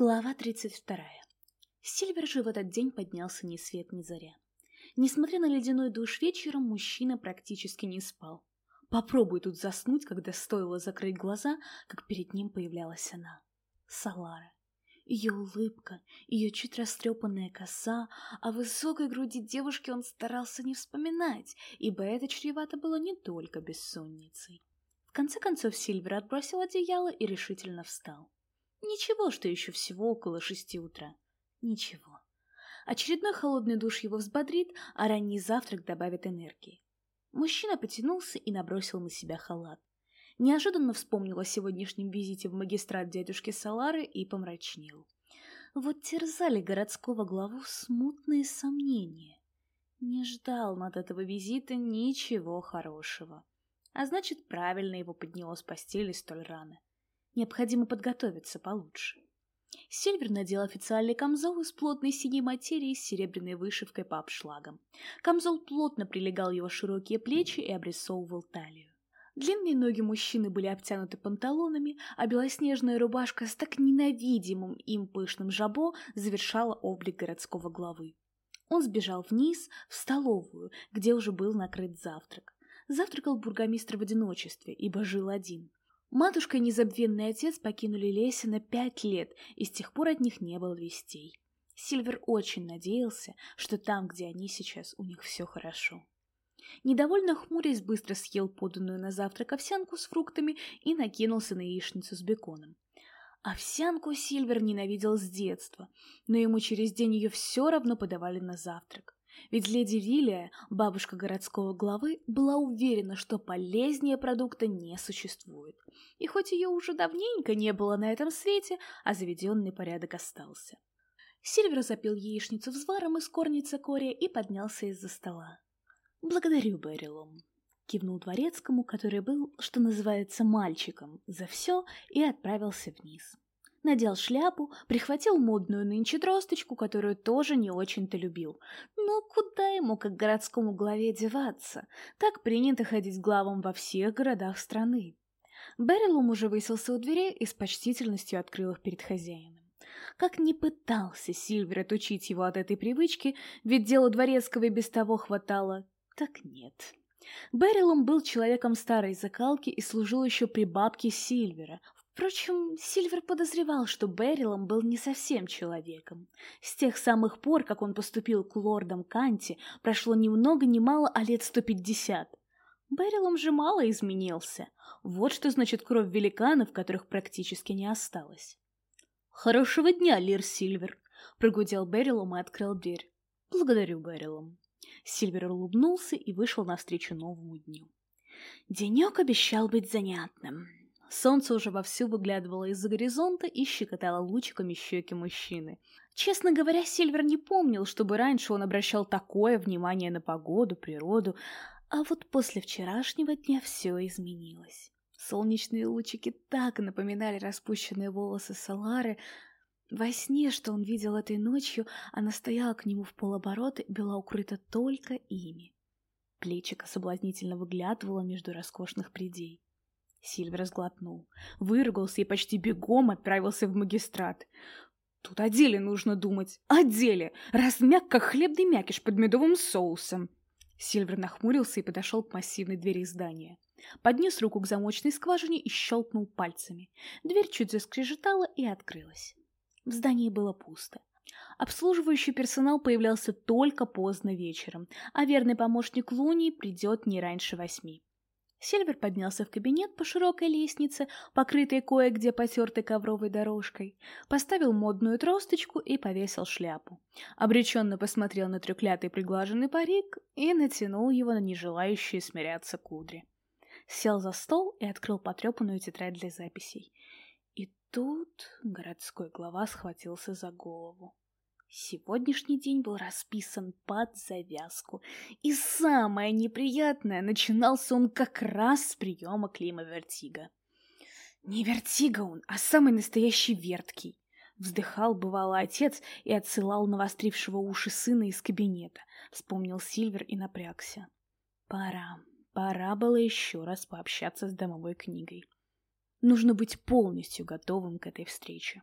Глава 32. Сильвер же в этот день поднялся ни свет ни заря. Несмотря на ледяной душ вечером, мужчина практически не спал. Попробуй тут заснуть, когда стоило закрыть глаза, как перед ним появлялась она. Салара. Ее улыбка, ее чуть растрепанная коса, о высокой груди девушки он старался не вспоминать, ибо это чревато было не только бессонницей. В конце концов Сильвер отбросил одеяло и решительно встал. Ничего, что еще всего около шести утра. Ничего. Очередной холодный душ его взбодрит, а ранний завтрак добавит энергии. Мужчина потянулся и набросил на себя халат. Неожиданно вспомнил о сегодняшнем визите в магистрат дядюшки Салары и помрачнел. Вот терзали городского главу смутные сомнения. Не ждал над этого визита ничего хорошего. А значит, правильно его подняло с постели столь рано. Необходимо подготовиться получше. Сильвер надел официальный камзол из плотной синей материи с серебряной вышивкой по обшлагам. Камзол плотно прилегал его широкие плечи и обрисовывал талию. Длинные ноги мужчины были обтянуты панталонами, а белоснежная рубашка с так ненавидимым им пышным жабо завершала облик городского главы. Он сбежал вниз, в столовую, где уже был накрыт завтрак. Завтракал бургомистр в одиночестве, ибо жил один. Матушка и незабвенный отец покинули Лесина пять лет, и с тех пор от них не было вестей. Сильвер очень надеялся, что там, где они сейчас, у них все хорошо. Недовольно хмурясь, быстро съел поданную на завтрак овсянку с фруктами и накинулся на яичницу с беконом. Овсянку Сильвер ненавидел с детства, но ему через день ее все равно подавали на завтрак. Ведь леди Вилия, бабушка городского главы, была уверена, что полезнее продукта не существует. И хоть ее уже давненько не было на этом свете, а заведенный порядок остался. Сильвер запил яичницу взваром из корня цикория и поднялся из-за стола. «Благодарю, Берилом», — кивнул дворецкому, который был, что называется, мальчиком, за все и отправился вниз надел шляпу, прихватил модную нынче тросточку, которую тоже не очень-то любил. Но куда ему, как городскому главе, деваться? Так принято ходить главам во всех городах страны. Берилум уже выселся у дверей и с почтительностью открыл их перед хозяином. Как ни пытался Сильвер отучить его от этой привычки, ведь делу дворецкого и без того хватало, так нет. Берилум был человеком старой закалки и служил еще при бабке Сильвера, Впрочем, Сильвер подозревал, что Берилом был не совсем человеком. С тех самых пор, как он поступил к лордам Канти, прошло ни много ни мало, а лет сто пятьдесят. Берилом же мало изменился. Вот что значит кровь великанов, которых практически не осталось. «Хорошего дня, Лир Сильвер!» — прогудел Берилом и открыл дверь. «Благодарю, Берилом». Сильвер улыбнулся и вышел навстречу новому дню. Денек обещал быть занятным. Солнце уже вовсю выглядывало из-за горизонта и щекотало лучиками щеки мужчины. Честно говоря, Сильвер не помнил, чтобы раньше он обращал такое внимание на погоду, природу, а вот после вчерашнего дня все изменилось. Солнечные лучики так напоминали распущенные волосы Салары. Во сне, что он видел этой ночью, она стояла к нему в полоборота и была укрыта только ими. Плечико соблазнительно выглядывало между роскошных придей. Сильвер сглотнул, выругался и почти бегом отправился в магистрат. Тут о деле нужно думать. О деле! Размяк, как хлебный мякиш под медовым соусом. Сильвер нахмурился и подошел к массивной двери здания. Поднес руку к замочной скважине и щелкнул пальцами. Дверь чуть заскрежетала и открылась. В здании было пусто. Обслуживающий персонал появлялся только поздно вечером, а верный помощник Луни придет не раньше восьми. Сильвер поднялся в кабинет по широкой лестнице, покрытой кое-где потертой ковровой дорожкой, поставил модную тросточку и повесил шляпу. Обреченно посмотрел на трюклятый приглаженный парик и натянул его на нежелающие смиряться кудри. Сел за стол и открыл потрепанную тетрадь для записей. И тут городской глава схватился за голову. Сегодняшний день был расписан под завязку. И самое неприятное, начинался он как раз с приема Клима Вертига. Не Вертига он, а самый настоящий верткий. Вздыхал, бывало, отец и отсылал навострившего уши сына из кабинета. Вспомнил Сильвер и напрягся. Пора, пора было еще раз пообщаться с домовой книгой. Нужно быть полностью готовым к этой встрече.